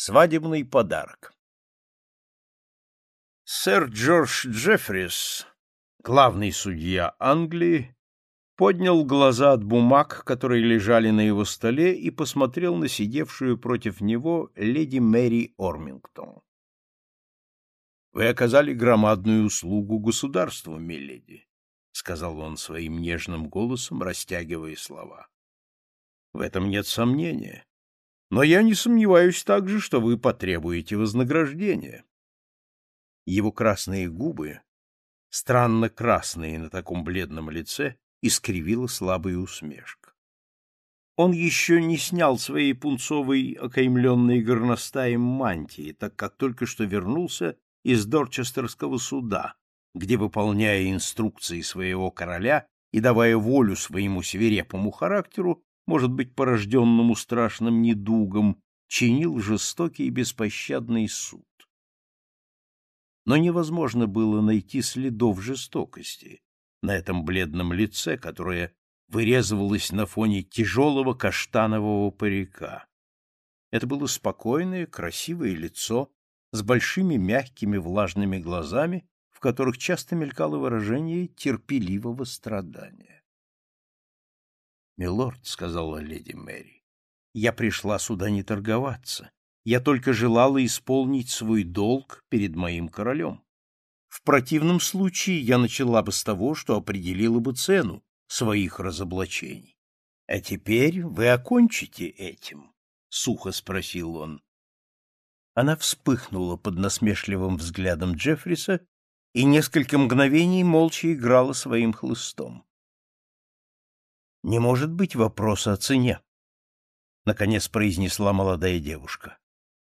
Свадебный подарок. Сэр Джордж Джеффрис, главный судья Англии, поднял глаза от бумаг, которые лежали на его столе, и посмотрел на сидевшую против него леди Мэри Ормингтон. — Вы оказали громадную услугу государству, миледи, — сказал он своим нежным голосом, растягивая слова. — В этом нет сомнения. Но я не сомневаюсь также, что вы потребуете вознаграждения. Его красные губы, странно красные на таком бледном лице, искривила слабая усмешка. Он еще не снял своей пунцовой, окаймленной горностаем мантии, так как только что вернулся из Дорчестерского суда, где, выполняя инструкции своего короля и давая волю своему свирепому характеру, может быть, порожденному страшным недугом, чинил жестокий и беспощадный суд. Но невозможно было найти следов жестокости на этом бледном лице, которое вырезывалось на фоне тяжелого каштанового парика. Это было спокойное, красивое лицо с большими мягкими влажными глазами, в которых часто мелькало выражение терпеливого страдания. «Милорд», — сказала леди Мэри, — «я пришла сюда не торговаться. Я только желала исполнить свой долг перед моим королем. В противном случае я начала бы с того, что определила бы цену своих разоблачений. А теперь вы окончите этим?» — сухо спросил он. Она вспыхнула под насмешливым взглядом Джеффриса и несколько мгновений молча играла своим хлыстом. Не может быть вопроса о цене, наконец произнесла молодая девушка.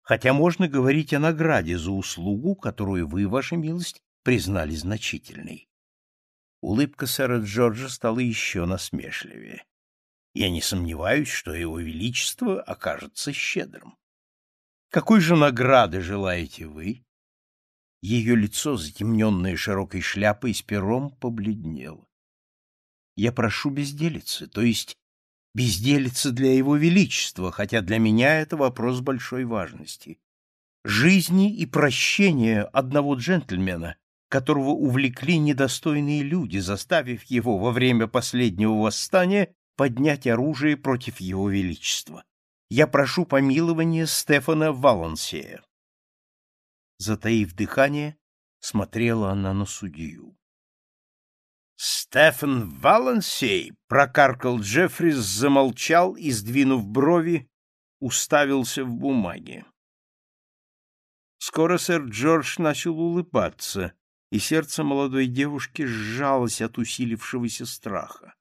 Хотя можно говорить о награде за услугу, которую вы, ваша милость, признали значительной. Улыбка сэра Джорджа стала еще насмешливее. Я не сомневаюсь, что его величество окажется щедрым. Какой же награды желаете вы? Ее лицо, затемненное широкой шляпой с пером, побледнело. Я прошу безделицы, то есть безделицы для его величества, хотя для меня это вопрос большой важности. Жизни и прощения одного джентльмена, которого увлекли недостойные люди, заставив его во время последнего восстания поднять оружие против его величества. Я прошу помилования Стефана Валансея. Затаив дыхание, смотрела она на судью. Стефан Валансей, прокаркал Джеффрис, замолчал и, сдвинув брови, уставился в бумаге. Скоро сэр Джордж начал улыбаться, и сердце молодой девушки сжалось от усилившегося страха.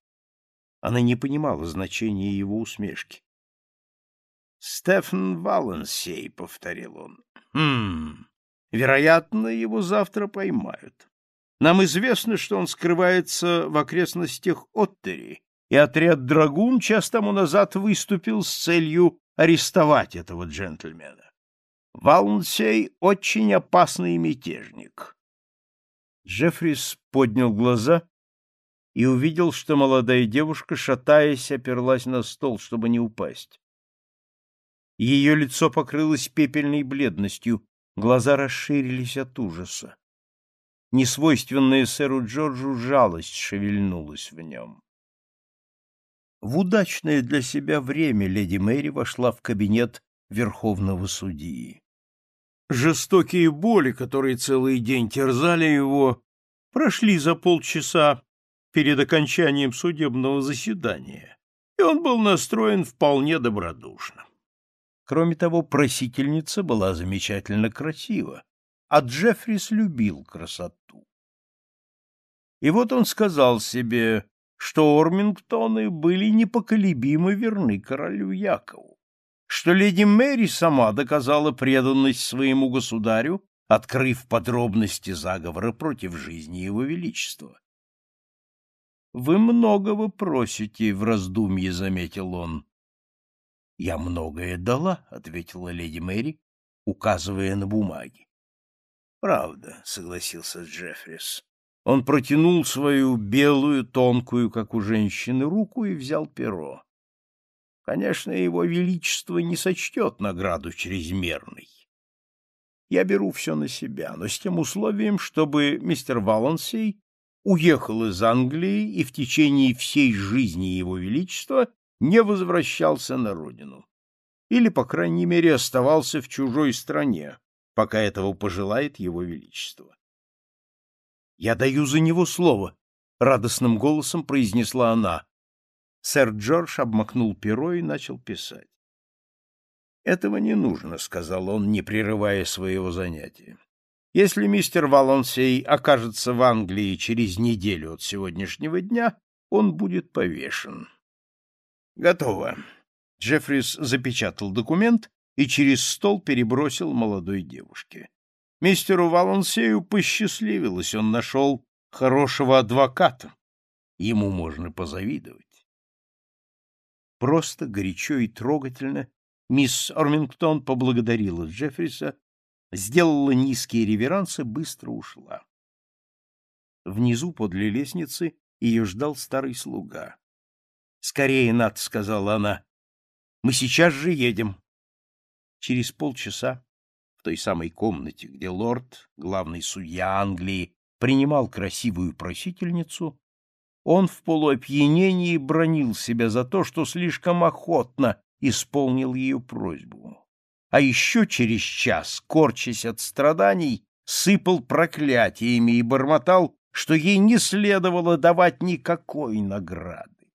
Она не понимала значения его усмешки. «Стефан Валансей», — повторил он. «Хм, вероятно, его завтра поймают. Нам известно, что он скрывается в окрестностях Оттери, и отряд «Драгун» час тому назад выступил с целью арестовать этого джентльмена. Валнсей — очень опасный мятежник. Джеффрис поднял глаза и увидел, что молодая девушка, шатаясь, оперлась на стол, чтобы не упасть. Ее лицо покрылось пепельной бледностью, глаза расширились от ужаса несвойственная сэру Джорджу жалость шевельнулась в нем. В удачное для себя время леди Мэри вошла в кабинет верховного судьи. Жестокие боли, которые целый день терзали его, прошли за полчаса перед окончанием судебного заседания, и он был настроен вполне добродушно. Кроме того, просительница была замечательно красива, а Джеффрис любил красоту. И вот он сказал себе, что Ормингтоны были непоколебимо верны королю Якову, что леди Мэри сама доказала преданность своему государю, открыв подробности заговора против жизни его величества. «Вы многого просите», — в раздумье заметил он. «Я многое дала», — ответила леди Мэри, указывая на бумаги. Правда, согласился Джеффрис. Он протянул свою белую, тонкую, как у женщины, руку и взял перо. Конечно, его величество не сочтет награду чрезмерной. Я беру все на себя, но с тем условием, чтобы мистер Валансей уехал из Англии и в течение всей жизни его величества не возвращался на родину. Или, по крайней мере, оставался в чужой стране, пока этого пожелает его величество. «Я даю за него слово», — радостным голосом произнесла она. Сэр Джордж обмакнул перо и начал писать. «Этого не нужно», — сказал он, не прерывая своего занятия. «Если мистер Валансей окажется в Англии через неделю от сегодняшнего дня, он будет повешен». «Готово». Джеффрис запечатал документ и через стол перебросил молодой девушке. Мистеру Валансею посчастливилось, он нашел хорошего адвоката. Ему можно позавидовать. Просто, горячо и трогательно мисс Ормингтон поблагодарила Джеффриса, сделала низкие реверансы, быстро ушла. Внизу, подле лестницы, ее ждал старый слуга. — Скорее, Над, — сказала она, — мы сейчас же едем. Через полчаса в той самой комнате, где лорд, главный судья Англии, принимал красивую просительницу, он в полуопьянении бронил себя за то, что слишком охотно исполнил ее просьбу. А еще через час, корчась от страданий, сыпал проклятиями и бормотал, что ей не следовало давать никакой награды.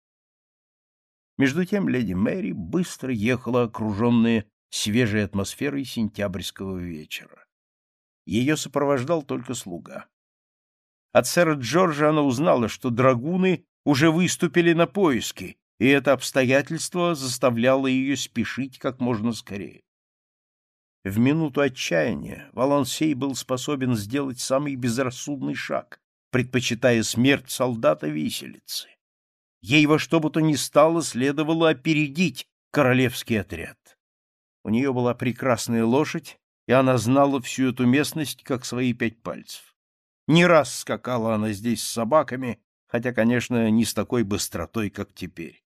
Между тем леди Мэри быстро ехала, окруженная свежей атмосферой сентябрьского вечера. Ее сопровождал только слуга. От сэра Джорджа она узнала, что драгуны уже выступили на поиски, и это обстоятельство заставляло ее спешить как можно скорее. В минуту отчаяния Валансей был способен сделать самый безрассудный шаг, предпочитая смерть солдата виселицы. Ей во что бы то ни стало следовало опередить королевский отряд. У нее была прекрасная лошадь, и она знала всю эту местность как свои пять пальцев. Не раз скакала она здесь с собаками, хотя, конечно, не с такой быстротой, как теперь.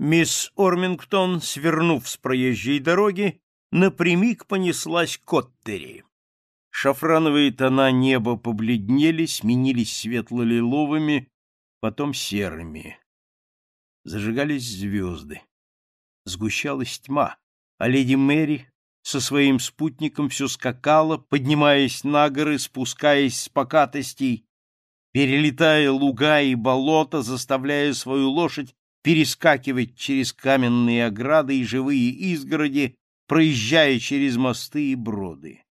Мисс Ормингтон, свернув с проезжей дороги, напрямик понеслась к Оттери. Шафрановые тона неба побледнели, сменились светло-лиловыми, потом серыми. Зажигались звезды. Сгущалась тьма, а леди Мэри со своим спутником все скакала, поднимаясь на горы, спускаясь с покатостей, перелетая луга и болота, заставляя свою лошадь перескакивать через каменные ограды и живые изгороди, проезжая через мосты и броды.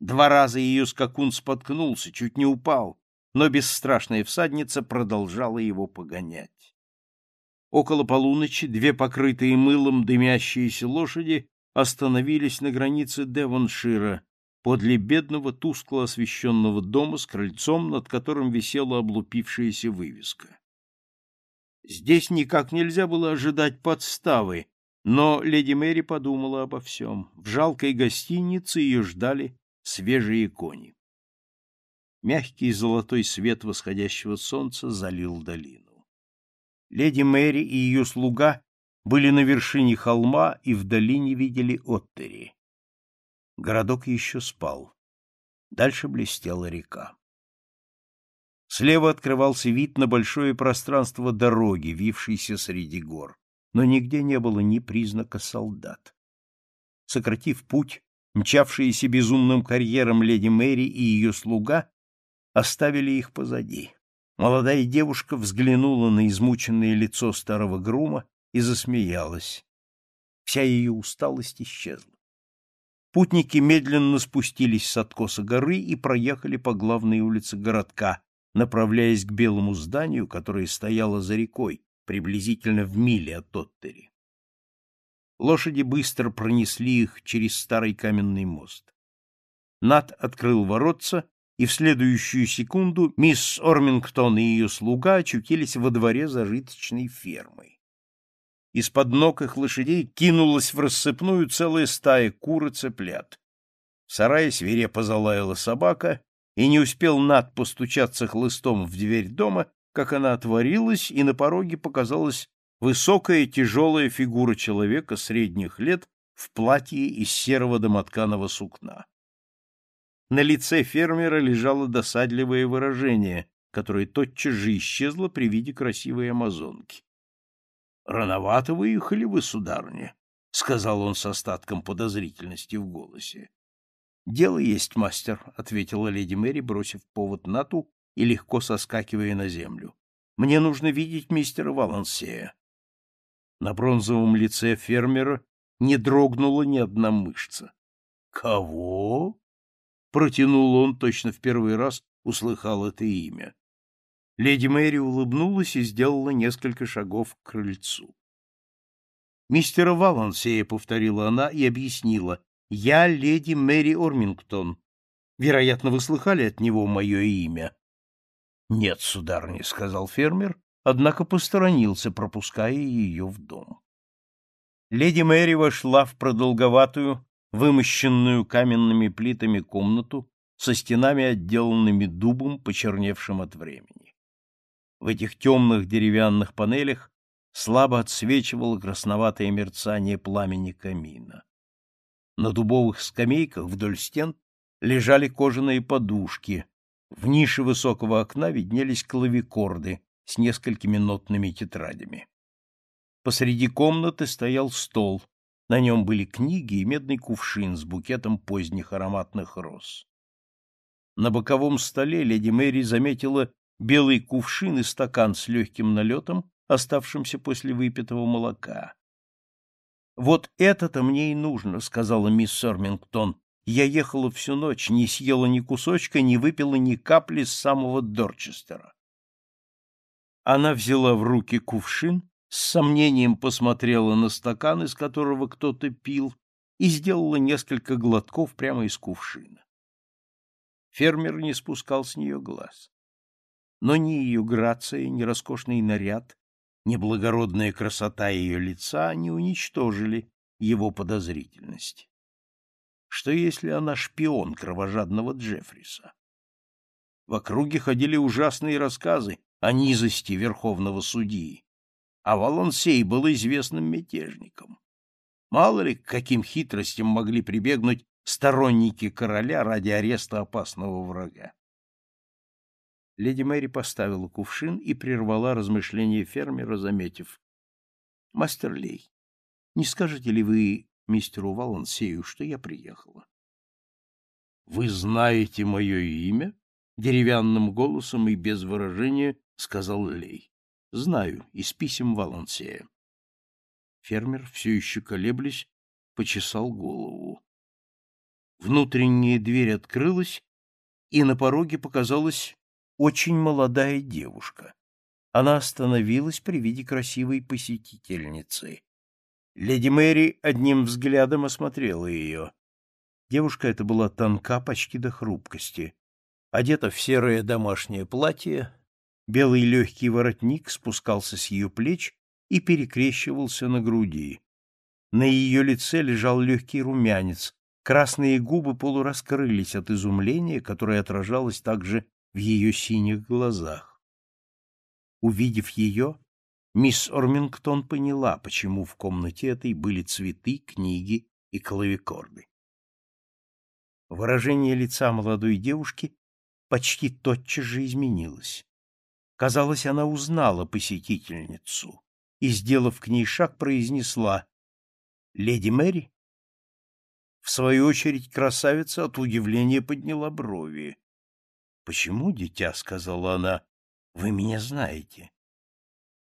Два раза ее скакун споткнулся, чуть не упал, но бесстрашная всадница продолжала его погонять. Около полуночи две покрытые мылом дымящиеся лошади остановились на границе Девоншира, подле бедного тускло освещенного дома с крыльцом, над которым висела облупившаяся вывеска. Здесь никак нельзя было ожидать подставы, но леди Мэри подумала обо всем. В жалкой гостинице ее ждали свежие кони. Мягкий золотой свет восходящего солнца залил долину. Леди Мэри и ее слуга были на вершине холма и в долине видели Оттери. Городок еще спал. Дальше блестела река. Слева открывался вид на большое пространство дороги, вившейся среди гор, но нигде не было ни признака солдат. Сократив путь, мчавшиеся безумным карьером леди Мэри и ее слуга оставили их позади. Молодая девушка взглянула на измученное лицо старого грума и засмеялась. Вся ее усталость исчезла. Путники медленно спустились с откоса горы и проехали по главной улице городка, направляясь к белому зданию, которое стояло за рекой, приблизительно в миле от Тоттери. Лошади быстро пронесли их через старый каменный мост. Нат открыл воротца, и в следующую секунду мисс Ормингтон и ее слуга очутились во дворе зажиточной фермы. Из-под ног их лошадей кинулась в рассыпную целая стая кур и цыплят. В сарае свирепо залаяла собака, и не успел Над постучаться хлыстом в дверь дома, как она отворилась, и на пороге показалась высокая тяжелая фигура человека средних лет в платье из серого домотканого сукна. На лице фермера лежало досадливое выражение, которое тотчас же исчезло при виде красивой амазонки. — Рановато выехали вы, сударыня, — сказал он с остатком подозрительности в голосе. — Дело есть, мастер, — ответила леди Мэри, бросив повод Нату и легко соскакивая на землю. — Мне нужно видеть мистера Валансея. На бронзовом лице фермера не дрогнула ни одна мышца. — Кого? — протянул он, точно в первый раз услыхал это имя. Леди Мэри улыбнулась и сделала несколько шагов к крыльцу. «Мистера Валансея», — повторила она и объяснила, — «я леди Мэри Ормингтон. Вероятно, вы слыхали от него мое имя?» «Нет, сударыня», — сказал фермер, однако посторонился, пропуская ее в дом. Леди Мэри вошла в продолговатую, вымощенную каменными плитами комнату со стенами, отделанными дубом, почерневшим от времени. В этих темных деревянных панелях слабо отсвечивало красноватое мерцание пламени камина. На дубовых скамейках вдоль стен лежали кожаные подушки, в нише высокого окна виднелись клавикорды с несколькими нотными тетрадями. Посреди комнаты стоял стол. На нем были книги и медный кувшин с букетом поздних ароматных роз. На боковом столе леди Мэри заметила белый кувшин и стакан с легким налетом, оставшимся после выпитого молока. «Вот это-то мне и нужно», — сказала мисс Сормингтон. «Я ехала всю ночь, не съела ни кусочка, не выпила ни капли с самого Дорчестера». Она взяла в руки кувшин с сомнением посмотрела на стакан, из которого кто-то пил, и сделала несколько глотков прямо из кувшина. Фермер не спускал с нее глаз. Но ни ее грация, ни роскошный наряд, ни благородная красота ее лица не уничтожили его подозрительность. Что если она шпион кровожадного Джеффриса? В округе ходили ужасные рассказы о низости верховного судьи а Валансей был известным мятежником. Мало ли, к каким хитростям могли прибегнуть сторонники короля ради ареста опасного врага. Леди Мэри поставила кувшин и прервала размышления фермера, заметив. — Мастер Лей, не скажете ли вы мистеру Валансею, что я приехала? — Вы знаете мое имя? — деревянным голосом и без выражения сказал Лей. Знаю, из писем Валансея. Фермер, все еще колеблясь, почесал голову. Внутренняя дверь открылась, и на пороге показалась очень молодая девушка. Она остановилась при виде красивой посетительницы. Леди Мэри одним взглядом осмотрела ее. Девушка эта была тонка почти до хрупкости, одета в серое домашнее платье, Белый легкий воротник спускался с ее плеч и перекрещивался на груди. На ее лице лежал легкий румянец, красные губы полураскрылись от изумления, которое отражалось также в ее синих глазах. Увидев ее, мисс Ормингтон поняла, почему в комнате этой были цветы, книги и клавикорды. Выражение лица молодой девушки почти тотчас же изменилось. Казалось, она узнала посетительницу и, сделав к ней шаг, произнесла «Леди Мэри?» В свою очередь красавица от удивления подняла брови. «Почему, дитя?» — сказала она. «Вы меня знаете».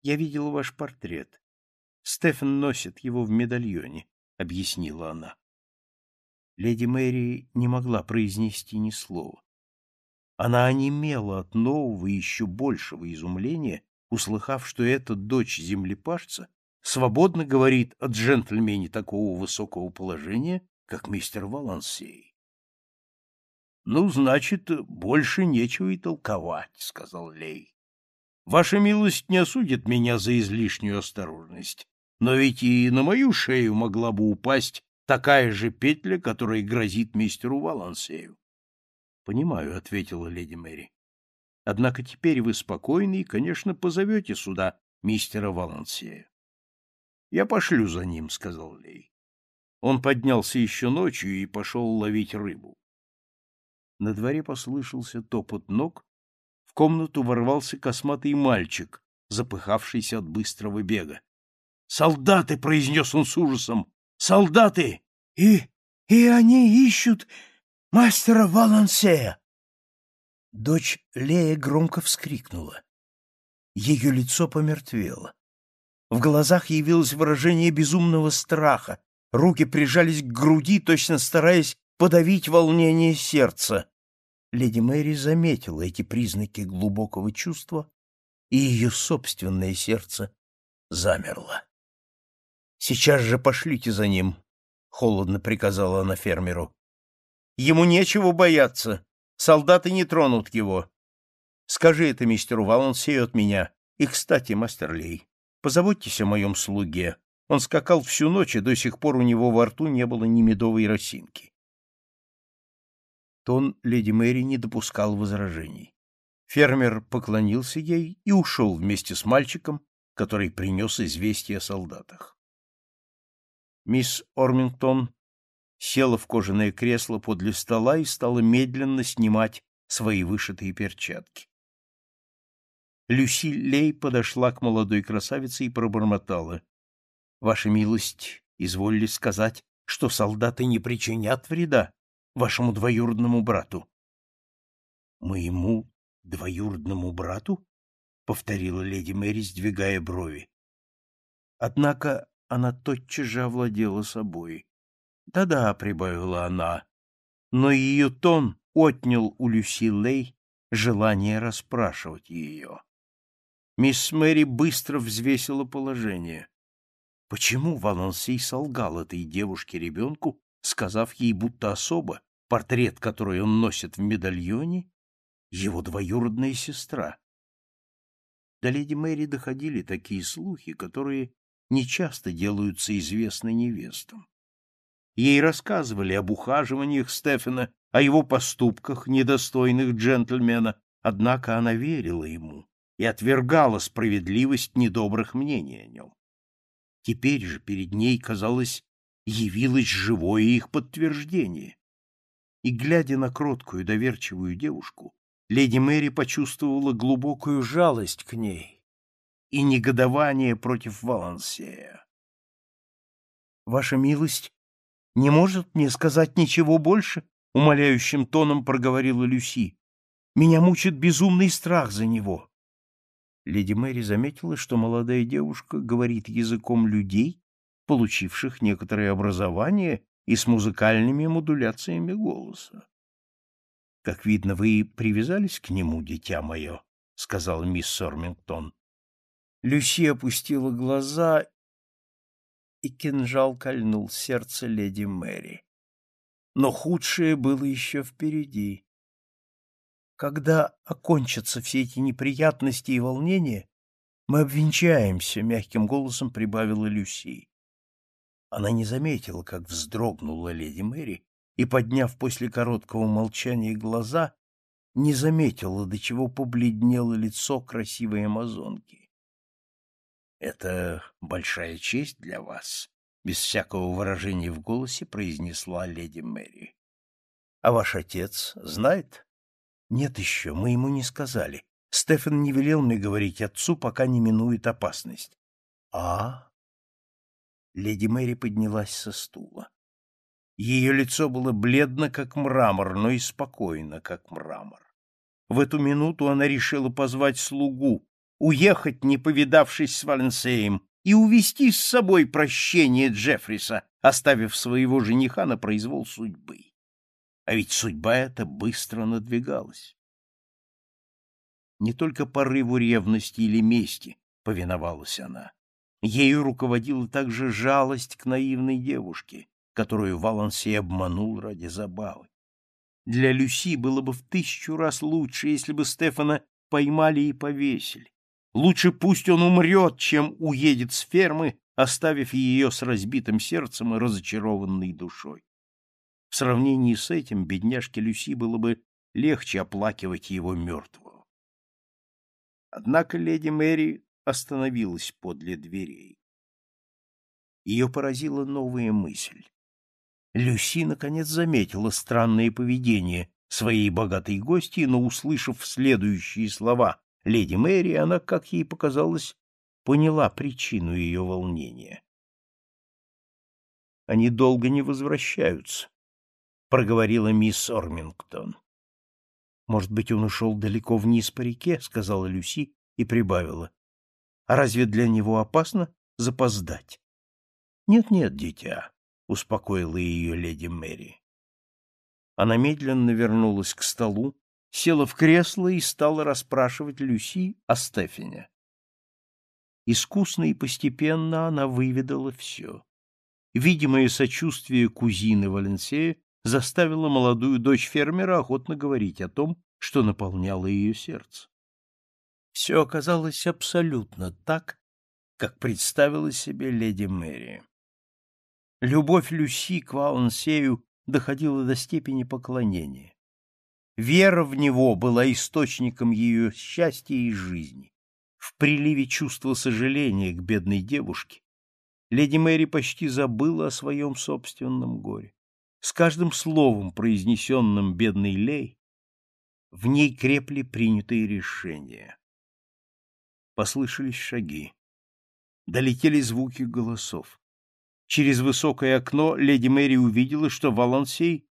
«Я видела ваш портрет. Стефан носит его в медальоне», — объяснила она. Леди Мэри не могла произнести ни слова. Она онемела от нового и еще большего изумления, услыхав, что эта дочь землепашца свободно говорит о джентльмене такого высокого положения, как мистер Валансей. — Ну, значит, больше нечего и толковать, — сказал Лей. — Ваша милость не осудит меня за излишнюю осторожность, но ведь и на мою шею могла бы упасть такая же петля, которая грозит мистеру Валансею. Понимаю, ответила леди Мэри. Однако теперь вы спокойны и, конечно, позовете сюда мистера Валансея. — Я пошлю за ним, — сказал Лей. Он поднялся еще ночью и пошел ловить рыбу. На дворе послышался топот ног, в комнату ворвался косматый мальчик, запыхавшийся от быстрого бега. «Солдаты!» — произнес он с ужасом. «Солдаты! И... и они ищут мастера Валансея!» Дочь Лея громко вскрикнула. Ее лицо помертвело. В глазах явилось выражение безумного страха. Руки прижались к груди, точно стараясь подавить волнение сердца. Леди Мэри заметила эти признаки глубокого чувства, и ее собственное сердце замерло. «Сейчас же пошлите за ним», — холодно приказала она фермеру. «Ему нечего бояться. Солдаты не тронут его. Скажи это мистеру Валансею от меня. И, кстати, мастер Лей, позаботьтесь о моем слуге. Он скакал всю ночь, и до сих пор у него во рту не было ни медовой росинки. Тон леди Мэри не допускал возражений. Фермер поклонился ей и ушел вместе с мальчиком, который принес известие о солдатах. Мисс Ормингтон села в кожаное кресло подле стола и стала медленно снимать свои вышитые перчатки. Люси Лей подошла к молодой красавице и пробормотала. — Ваша милость, изволили сказать, что солдаты не причинят вреда вашему двоюродному брату. — Моему двоюродному брату? — повторила леди Мэри, сдвигая брови. Однако она тотчас же овладела собой. «Да-да», — прибавила она, но ее тон отнял у Люси Лей желание расспрашивать ее. Мисс Мэри быстро взвесила положение. Почему Валансей солгал этой девушке-ребенку, сказав ей, будто особо, портрет, который он носит в медальоне, его двоюродная сестра? До леди Мэри доходили такие слухи, которые нечасто делаются известны невестам. Ей рассказывали об ухаживаниях Стефана, о его поступках, недостойных джентльмена, однако она верила ему и отвергала справедливость недобрых мнений о нем. Теперь же перед ней, казалось, явилось живое их подтверждение. И, глядя на кроткую, доверчивую девушку, леди Мэри почувствовала глубокую жалость к ней, и негодование против Валансея. «Ваша милость не может мне сказать ничего больше?» — умоляющим тоном проговорила Люси. «Меня мучит безумный страх за него». Леди Мэри заметила, что молодая девушка говорит языком людей, получивших некоторое образование и с музыкальными модуляциями голоса. — Как видно, вы привязались к нему, дитя мое, — сказал мисс Сормингтон. Люси опустила глаза, и кинжал кольнул сердце леди Мэри. Но худшее было еще впереди. Когда окончатся все эти неприятности и волнения, мы обвенчаемся, — мягким голосом прибавила Люси. Она не заметила, как вздрогнула леди Мэри, и, подняв после короткого молчания глаза, не заметила, до чего побледнело лицо красивой амазонки. Это большая честь для вас, без всякого выражения в голосе произнесла леди Мэри. А ваш отец знает? Нет еще, мы ему не сказали. Стефан не велел мне говорить отцу, пока не минует опасность. А? Леди Мэри поднялась со стула. Ее лицо было бледно, как мрамор, но и спокойно, как мрамор. В эту минуту она решила позвать слугу, уехать, не повидавшись с Валенсеем, и увести с собой прощение Джеффриса, оставив своего жениха на произвол судьбы. А ведь судьба эта быстро надвигалась. Не только порыву ревности или мести повиновалась она. Ею руководила также жалость к наивной девушке, которую Валансей обманул ради забавы. Для Люси было бы в тысячу раз лучше, если бы Стефана поймали и повесили. Лучше пусть он умрет, чем уедет с фермы, оставив ее с разбитым сердцем и разочарованной душой. В сравнении с этим бедняжке Люси было бы легче оплакивать его мертвого. Однако леди Мэри остановилась подле дверей. Ее поразила новая мысль. Люси, наконец, заметила странное поведение своей богатой гости, но, услышав следующие слова леди Мэри, она, как ей показалось, поняла причину ее волнения. «Они долго не возвращаются», — проговорила мисс Ормингтон. «Может быть, он ушел далеко вниз по реке?» — сказала Люси и прибавила. «А разве для него опасно запоздать?» «Нет-нет, дитя», — успокоила ее леди Мэри. Она медленно вернулась к столу, села в кресло и стала расспрашивать Люси о Стефине. Искусно и постепенно она выведала все. Видимое сочувствие кузины Валенсея заставило молодую дочь фермера охотно говорить о том, что наполняло ее сердце. Все оказалось абсолютно так, как представила себе леди Мэри. Любовь Люси к Валенсею доходила до степени поклонения. Вера в него была источником ее счастья и жизни. В приливе чувства сожаления к бедной девушке леди Мэри почти забыла о своем собственном горе. С каждым словом, произнесенным бедной Лей, в ней крепли принятые решения. Послышались шаги. Долетели звуки голосов. Через высокое окно леди Мэри увидела, что Валансей,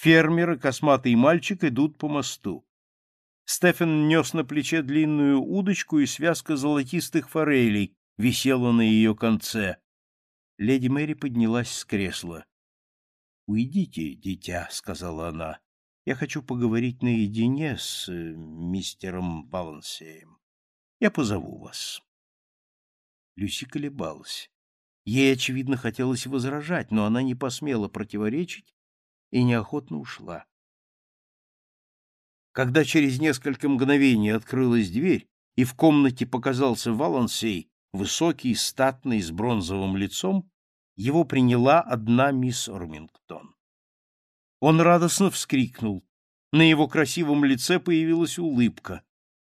фермер и косматый мальчик идут по мосту. Стефан нес на плече длинную удочку, и связка золотистых форелей висела на ее конце. Леди Мэри поднялась с кресла. — Уйдите, дитя, — сказала она. — Я хочу поговорить наедине с э, мистером Балансеем. Я позову вас. Люси колебалась. Ей, очевидно, хотелось возражать, но она не посмела противоречить и неохотно ушла. Когда через несколько мгновений открылась дверь, и в комнате показался Валансей, высокий, статный, с бронзовым лицом, его приняла одна мисс Ормингтон. Он радостно вскрикнул. На его красивом лице появилась улыбка.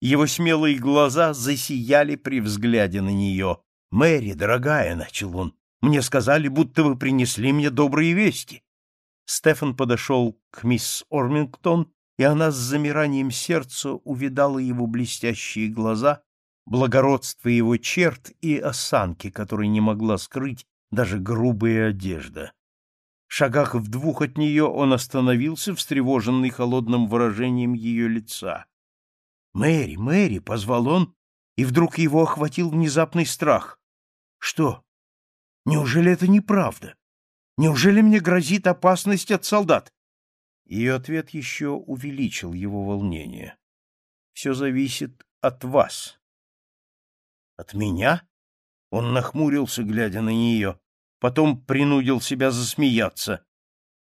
Его смелые глаза засияли при взгляде на нее. «Мэри, дорогая», — начал он, — «мне сказали, будто вы принесли мне добрые вести». Стефан подошел к мисс Ормингтон, и она с замиранием сердца увидала его блестящие глаза, благородство его черт и осанки, которые не могла скрыть даже грубая одежда. В шагах в двух от нее он остановился, встревоженный холодным выражением ее лица. «Мэри, Мэри!» — позвал он, и вдруг его охватил внезапный страх. Что? Неужели это неправда? Неужели мне грозит опасность от солдат? Ее ответ еще увеличил его волнение. Все зависит от вас. От меня? Он нахмурился, глядя на нее. Потом принудил себя засмеяться.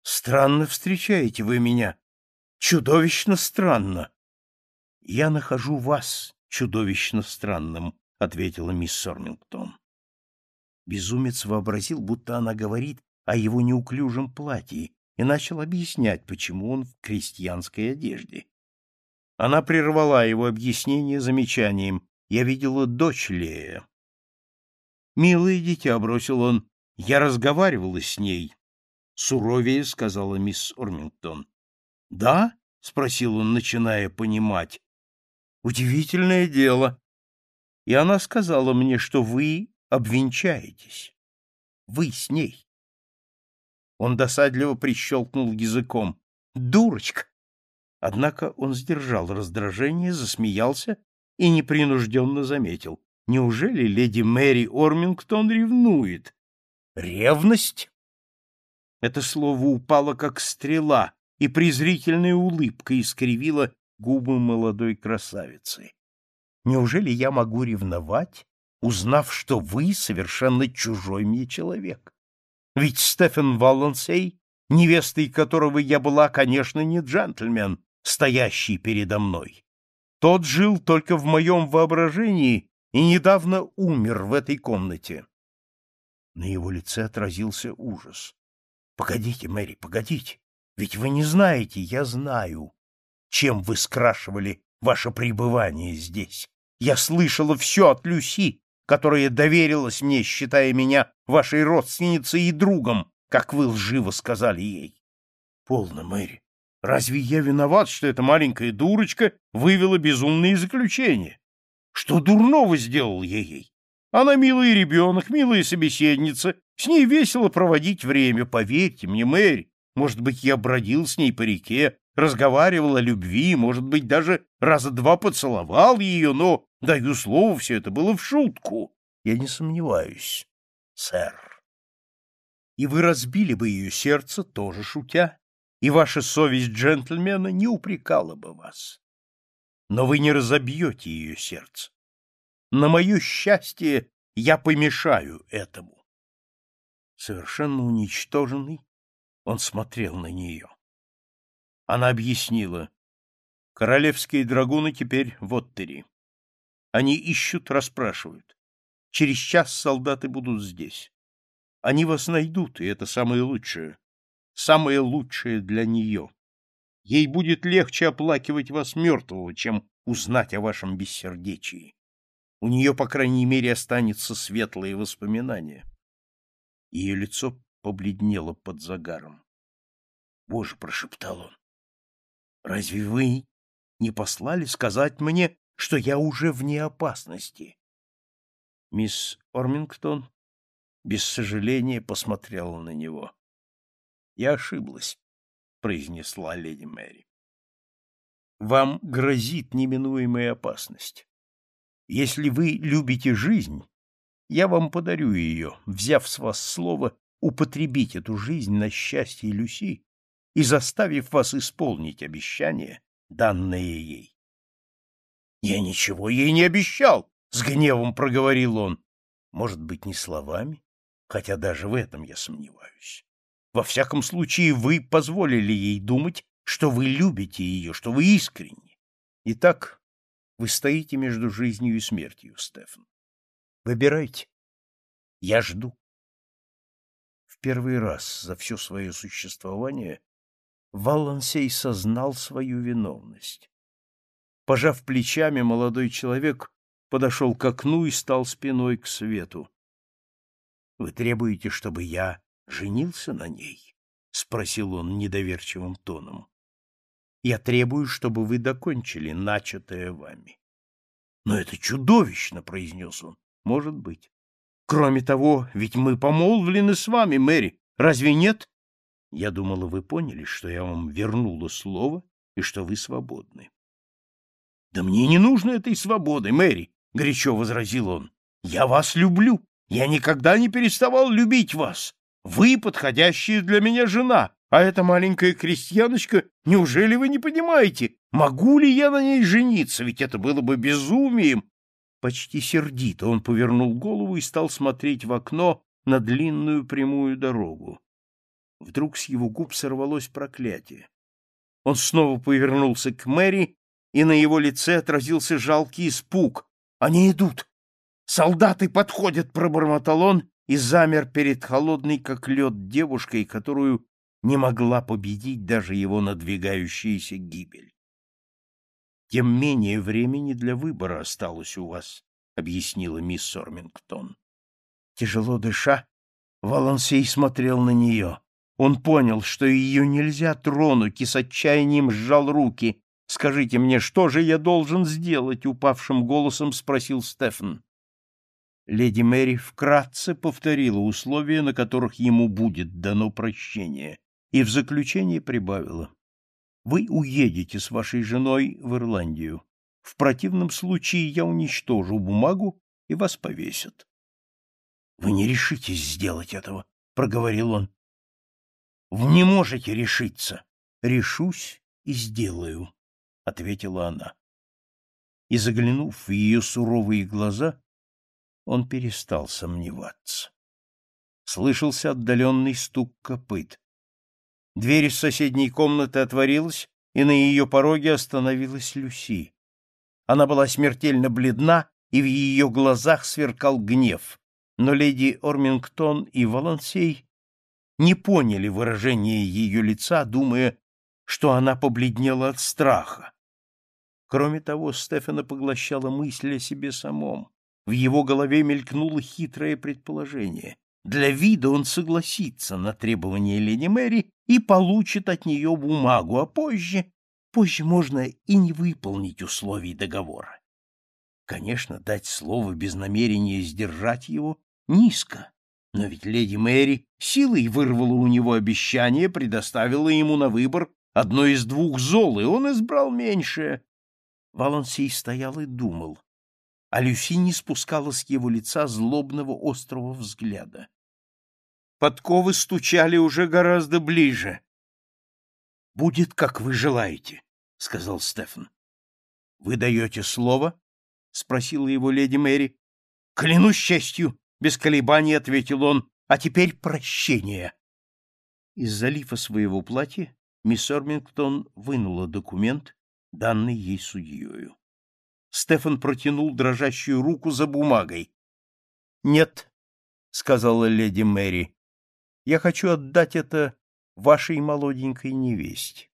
Странно встречаете вы меня. Чудовищно странно. Я нахожу вас чудовищно странным, ответила мисс Сормингтон. Безумец вообразил, будто она говорит о его неуклюжем платье, и начал объяснять, почему он в крестьянской одежде. Она прервала его объяснение замечанием. «Я видела дочь Лея». «Милое дитя», — бросил он, — «я разговаривала с ней». «Суровее», — сказала мисс Ормингтон. «Да?» — спросил он, начиная понимать. «Удивительное дело». И она сказала мне, что вы обвенчаетесь. Вы с ней. Он досадливо прищелкнул языком. Дурочка! Однако он сдержал раздражение, засмеялся и непринужденно заметил. Неужели леди Мэри Ормингтон ревнует? Ревность? Это слово упало как стрела, и презрительная улыбка искривила губы молодой красавицы. Неужели я могу ревновать узнав, что вы совершенно чужой мне человек. Ведь Стефан Валансей, невестой которого я была, конечно, не джентльмен, стоящий передо мной. Тот жил только в моем воображении и недавно умер в этой комнате. На его лице отразился ужас. — Погодите, Мэри, погодите. Ведь вы не знаете, я знаю, чем вы скрашивали ваше пребывание здесь. Я слышала все от Люси, которая доверилась мне, считая меня вашей родственницей и другом, как вы лживо сказали ей. Полно, Мэри. Разве я виноват, что эта маленькая дурочка вывела безумные заключения? Что дурного сделал я ей? Она милый ребенок, милая собеседница, с ней весело проводить время, поверьте мне, Мэри. Может быть, я бродил с ней по реке, разговаривал о любви, может быть, даже раза два поцеловал ее, но, даю слово, все это было в шутку. Я не сомневаюсь, сэр. И вы разбили бы ее сердце, тоже шутя, и ваша совесть джентльмена не упрекала бы вас. Но вы не разобьете ее сердце. На мое счастье я помешаю этому. Совершенно уничтоженный, он смотрел на нее. Она объяснила. Королевские драгуны теперь в Оттере. Они ищут, расспрашивают. Через час солдаты будут здесь. Они вас найдут, и это самое лучшее. Самое лучшее для нее. Ей будет легче оплакивать вас мертвого, чем узнать о вашем бессердечии. У нее, по крайней мере, останется светлые воспоминания. Ее лицо побледнело под загаром. — Боже, — прошептал он, — разве вы не послали сказать мне, что я уже вне опасности? Мисс Ормингтон без сожаления посмотрела на него. — Я ошиблась, — произнесла леди Мэри. — Вам грозит неминуемая опасность. Если вы любите жизнь, я вам подарю ее, взяв с вас слово употребить эту жизнь на счастье Люси и заставив вас исполнить обещание, данное ей. — Я ничего ей не обещал! — с гневом проговорил он. Может быть, не словами, хотя даже в этом я сомневаюсь. Во всяком случае, вы позволили ей думать, что вы любите ее, что вы искренни. Итак, вы стоите между жизнью и смертью, Стефан. Выбирайте. Я жду. В первый раз за все свое существование Валансей сознал свою виновность. Пожав плечами, молодой человек подошел к окну и стал спиной к свету. — Вы требуете, чтобы я женился на ней? — спросил он недоверчивым тоном. Я требую, чтобы вы докончили начатое вами. — Но это чудовищно, — произнес он. — Может быть. Кроме того, ведь мы помолвлены с вами, Мэри. Разве нет? Я думала, вы поняли, что я вам вернула слово и что вы свободны. — Да мне не нужно этой свободы, Мэри, — горячо возразил он. — Я вас люблю. Я никогда не переставал любить вас. Вы подходящая для меня жена. А эта маленькая крестьяночка, неужели вы не понимаете, могу ли я на ней жениться, ведь это было бы безумием? Почти сердито он повернул голову и стал смотреть в окно на длинную прямую дорогу. Вдруг с его губ сорвалось проклятие. Он снова повернулся к Мэри, и на его лице отразился жалкий испуг. «Они идут! Солдаты подходят!» — пробормотал он и замер перед холодной, как лед, девушкой, которую не могла победить даже его надвигающаяся гибель. Тем менее времени для выбора осталось у вас, объяснила мисс Ормингтон. Тяжело дыша, Валансей смотрел на нее. Он понял, что ее нельзя тронуть, и с отчаянием сжал руки. «Скажите мне, что же я должен сделать?» — упавшим голосом спросил Стефан. Леди Мэри вкратце повторила условия, на которых ему будет дано прощение, и в заключение прибавила. Вы уедете с вашей женой в Ирландию. В противном случае я уничтожу бумагу, и вас повесят. — Вы не решитесь сделать этого, — проговорил он. — Вы не можете решиться. — Решусь и сделаю, — ответила она. И, заглянув в ее суровые глаза, он перестал сомневаться. Слышался отдаленный стук копыт. Дверь из соседней комнаты отворилась, и на ее пороге остановилась Люси. Она была смертельно бледна, и в ее глазах сверкал гнев, но леди Ормингтон и Валансей не поняли выражения ее лица, думая, что она побледнела от страха. Кроме того, Стефана поглощала мысль о себе самом. в его голове мелькнуло хитрое предположение. Для вида он согласится на требования леди Мэри и получит от нее бумагу, а позже, позже можно и не выполнить условий договора. Конечно, дать слово без намерения сдержать его низко, но ведь леди Мэри силой вырвала у него обещание, предоставила ему на выбор одно из двух зол, и он избрал меньшее. Валансий стоял и думал, а Люси не спускала с его лица злобного острого взгляда. Подковы стучали уже гораздо ближе. — Будет, как вы желаете, — сказал Стефан. — Вы даете слово? — спросила его леди Мэри. — Клянусь честью, — без колебаний ответил он. — А теперь прощение. Из-за лифа своего платья мисс Ормингтон вынула документ, данный ей судьею. Стефан протянул дрожащую руку за бумагой. — Нет, — сказала леди Мэри, — я хочу отдать это вашей молоденькой невесте.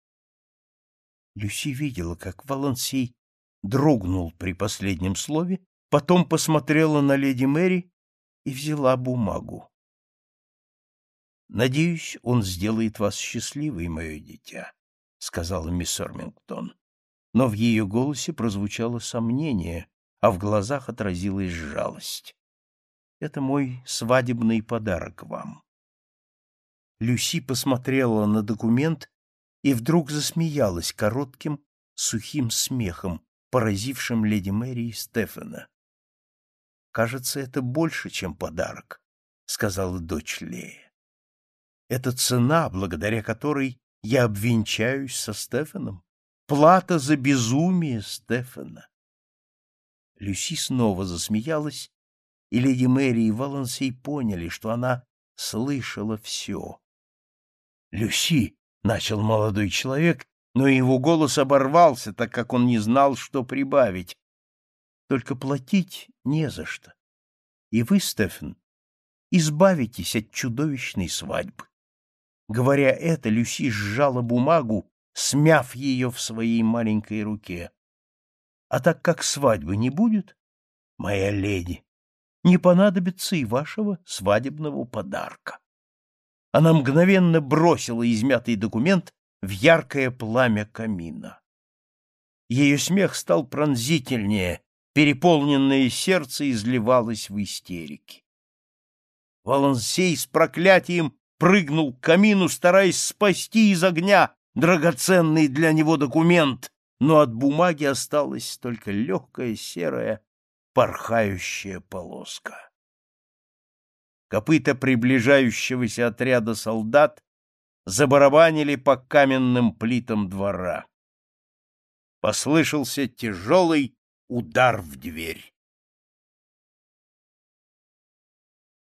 Люси видела, как Валансий дрогнул при последнем слове, потом посмотрела на леди Мэри и взяла бумагу. «Надеюсь, он сделает вас счастливой, мое дитя», — сказала мисс Ормингтон но в ее голосе прозвучало сомнение, а в глазах отразилась жалость. «Это мой свадебный подарок вам». Люси посмотрела на документ и вдруг засмеялась коротким, сухим смехом, поразившим леди Мэри и Стефана. «Кажется, это больше, чем подарок», — сказала дочь Лея. «Это цена, благодаря которой я обвенчаюсь со Стефаном плата за безумие Стефана. Люси снова засмеялась, и леди Мэри и Валансей поняли, что она слышала все. «Люси!» — начал молодой человек, но его голос оборвался, так как он не знал, что прибавить. «Только платить не за что. И вы, Стефан, избавитесь от чудовищной свадьбы». Говоря это, Люси сжала бумагу смяв ее в своей маленькой руке. А так как свадьбы не будет, моя леди, не понадобится и вашего свадебного подарка. Она мгновенно бросила измятый документ в яркое пламя камина. Ее смех стал пронзительнее, переполненное сердце изливалось в истерике. Валансей с проклятием прыгнул к камину, стараясь спасти из огня драгоценный для него документ, но от бумаги осталась только легкая серая порхающая полоска. Копыта приближающегося отряда солдат забарабанили по каменным плитам двора. Послышался тяжелый удар в дверь.